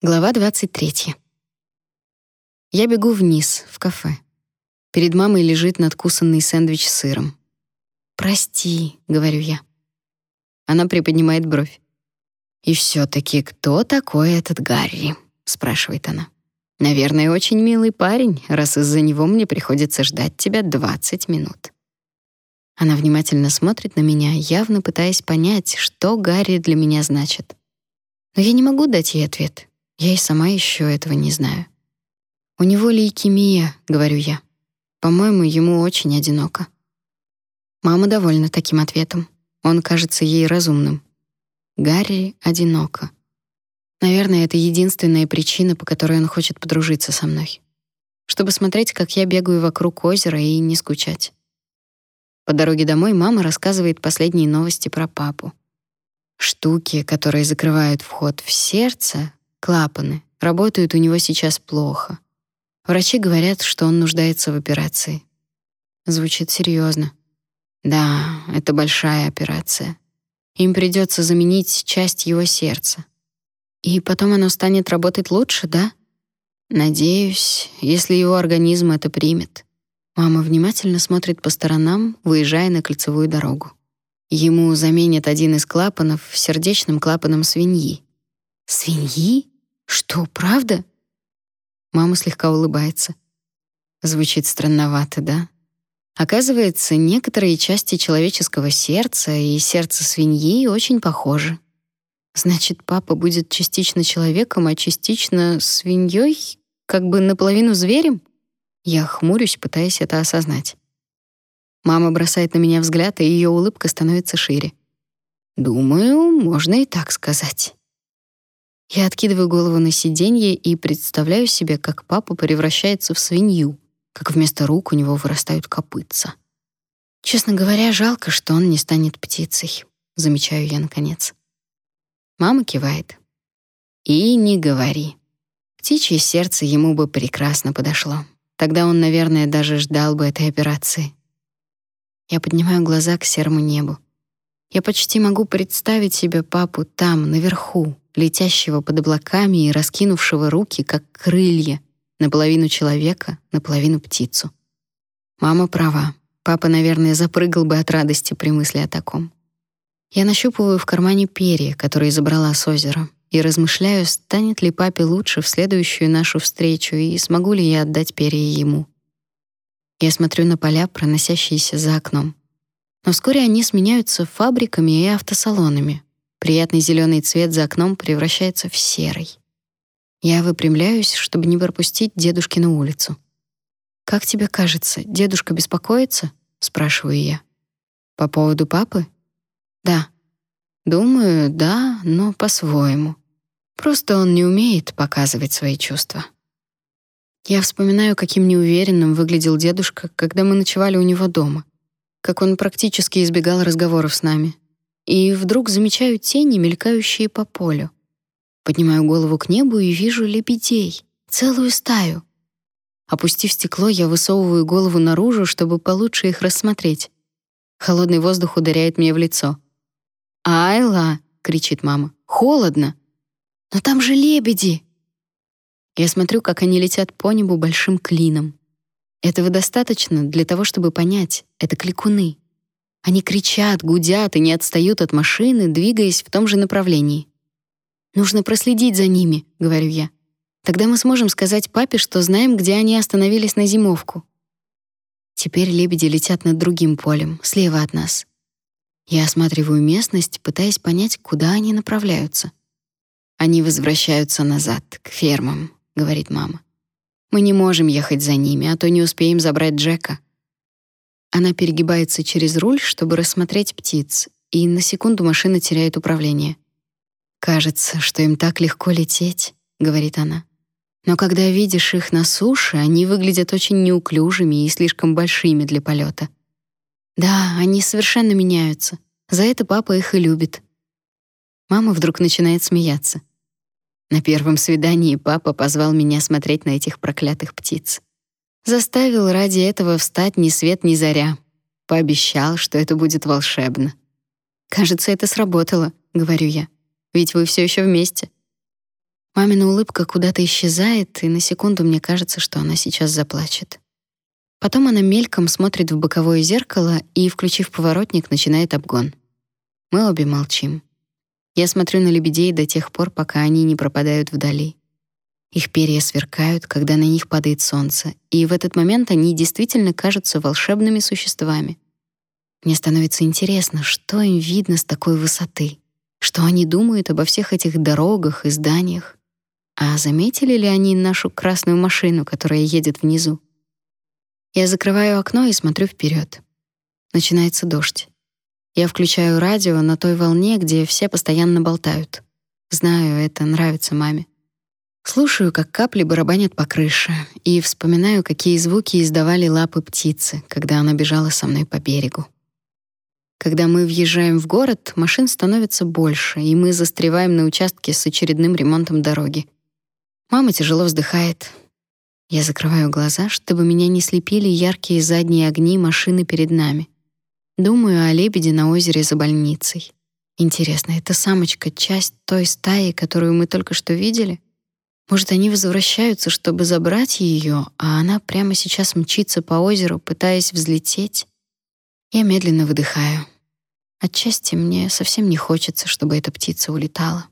Глава 23. Я бегу вниз, в кафе. Перед мамой лежит надкусанный сэндвич с сыром. «Прости», — говорю я. Она приподнимает бровь. «И все таки кто такой этот Гарри?» — спрашивает она. «Наверное, очень милый парень, раз из-за него мне приходится ждать тебя 20 минут». Она внимательно смотрит на меня, явно пытаясь понять, что Гарри для меня значит. Но я не могу дать ей ответ. Я и сама еще этого не знаю. У него лейкемия, говорю я. По-моему, ему очень одиноко. Мама довольна таким ответом. Он кажется ей разумным. Гарри одиноко. Наверное, это единственная причина, по которой он хочет подружиться со мной. Чтобы смотреть, как я бегаю вокруг озера и не скучать. По дороге домой мама рассказывает последние новости про папу. Штуки, которые закрывают вход в сердце, Клапаны работают у него сейчас плохо. Врачи говорят, что он нуждается в операции. Звучит серьезно. Да, это большая операция. Им придется заменить часть его сердца. И потом оно станет работать лучше, да? Надеюсь, если его организм это примет. Мама внимательно смотрит по сторонам, выезжая на кольцевую дорогу. Ему заменят один из клапанов сердечным клапаном свиньи. Свиньи? Что, правда? Мама слегка улыбается. Звучит странновато, да? Оказывается, некоторые части человеческого сердца и сердца свиньи очень похожи. Значит, папа будет частично человеком, а частично свиньей, как бы наполовину зверем? Я хмурюсь, пытаясь это осознать. Мама бросает на меня взгляд, и ее улыбка становится шире. Думаю, можно и так сказать. Я откидываю голову на сиденье и представляю себе, как папа превращается в свинью, как вместо рук у него вырастают копытца. Честно говоря, жалко, что он не станет птицей, замечаю я наконец. Мама кивает. И не говори. Птичье сердце ему бы прекрасно подошло. Тогда он, наверное, даже ждал бы этой операции. Я поднимаю глаза к серому небу. Я почти могу представить себе папу там, наверху, летящего под облаками и раскинувшего руки, как крылья, наполовину человека, наполовину птицу. Мама права. Папа, наверное, запрыгал бы от радости при мысли о таком. Я нащупываю в кармане перья, которые забрала с озера, и размышляю, станет ли папе лучше в следующую нашу встречу и смогу ли я отдать перья ему. Я смотрю на поля, проносящиеся за окном. Но вскоре они сменяются фабриками и автосалонами. Приятный зеленый цвет за окном превращается в серый. Я выпрямляюсь, чтобы не пропустить дедушкину улицу. «Как тебе кажется, дедушка беспокоится?» — спрашиваю я. «По поводу папы?» «Да». «Думаю, да, но по-своему. Просто он не умеет показывать свои чувства». Я вспоминаю, каким неуверенным выглядел дедушка, когда мы ночевали у него дома как он практически избегал разговоров с нами. И вдруг замечаю тени, мелькающие по полю. Поднимаю голову к небу и вижу лебедей, целую стаю. Опустив стекло, я высовываю голову наружу, чтобы получше их рассмотреть. Холодный воздух ударяет мне в лицо. «Айла!» — кричит мама. «Холодно!» «Но там же лебеди!» Я смотрю, как они летят по небу большим клином. Этого достаточно для того, чтобы понять — это кликуны. Они кричат, гудят и не отстают от машины, двигаясь в том же направлении. «Нужно проследить за ними», — говорю я. «Тогда мы сможем сказать папе, что знаем, где они остановились на зимовку». Теперь лебеди летят над другим полем, слева от нас. Я осматриваю местность, пытаясь понять, куда они направляются. «Они возвращаются назад, к фермам», — говорит мама. Мы не можем ехать за ними, а то не успеем забрать Джека. Она перегибается через руль, чтобы рассмотреть птиц, и на секунду машина теряет управление. Кажется, что им так легко лететь, говорит она. Но когда видишь их на суше, они выглядят очень неуклюжими и слишком большими для полета. Да, они совершенно меняются. За это папа их и любит. Мама вдруг начинает смеяться. На первом свидании папа позвал меня смотреть на этих проклятых птиц. Заставил ради этого встать ни свет ни заря. Пообещал, что это будет волшебно. «Кажется, это сработало», — говорю я. «Ведь вы все еще вместе». Мамина улыбка куда-то исчезает, и на секунду мне кажется, что она сейчас заплачет. Потом она мельком смотрит в боковое зеркало и, включив поворотник, начинает обгон. Мы обе молчим. Я смотрю на лебедей до тех пор, пока они не пропадают вдали. Их перья сверкают, когда на них падает солнце, и в этот момент они действительно кажутся волшебными существами. Мне становится интересно, что им видно с такой высоты, что они думают обо всех этих дорогах и зданиях. А заметили ли они нашу красную машину, которая едет внизу? Я закрываю окно и смотрю вперед. Начинается дождь. Я включаю радио на той волне, где все постоянно болтают. Знаю, это нравится маме. Слушаю, как капли барабанят по крыше, и вспоминаю, какие звуки издавали лапы птицы, когда она бежала со мной по берегу. Когда мы въезжаем в город, машин становится больше, и мы застреваем на участке с очередным ремонтом дороги. Мама тяжело вздыхает. Я закрываю глаза, чтобы меня не слепили яркие задние огни машины перед нами. Думаю о лебеде на озере за больницей. Интересно, это самочка часть той стаи, которую мы только что видели? Может, они возвращаются, чтобы забрать ее, а она прямо сейчас мчится по озеру, пытаясь взлететь? Я медленно выдыхаю. Отчасти мне совсем не хочется, чтобы эта птица улетала.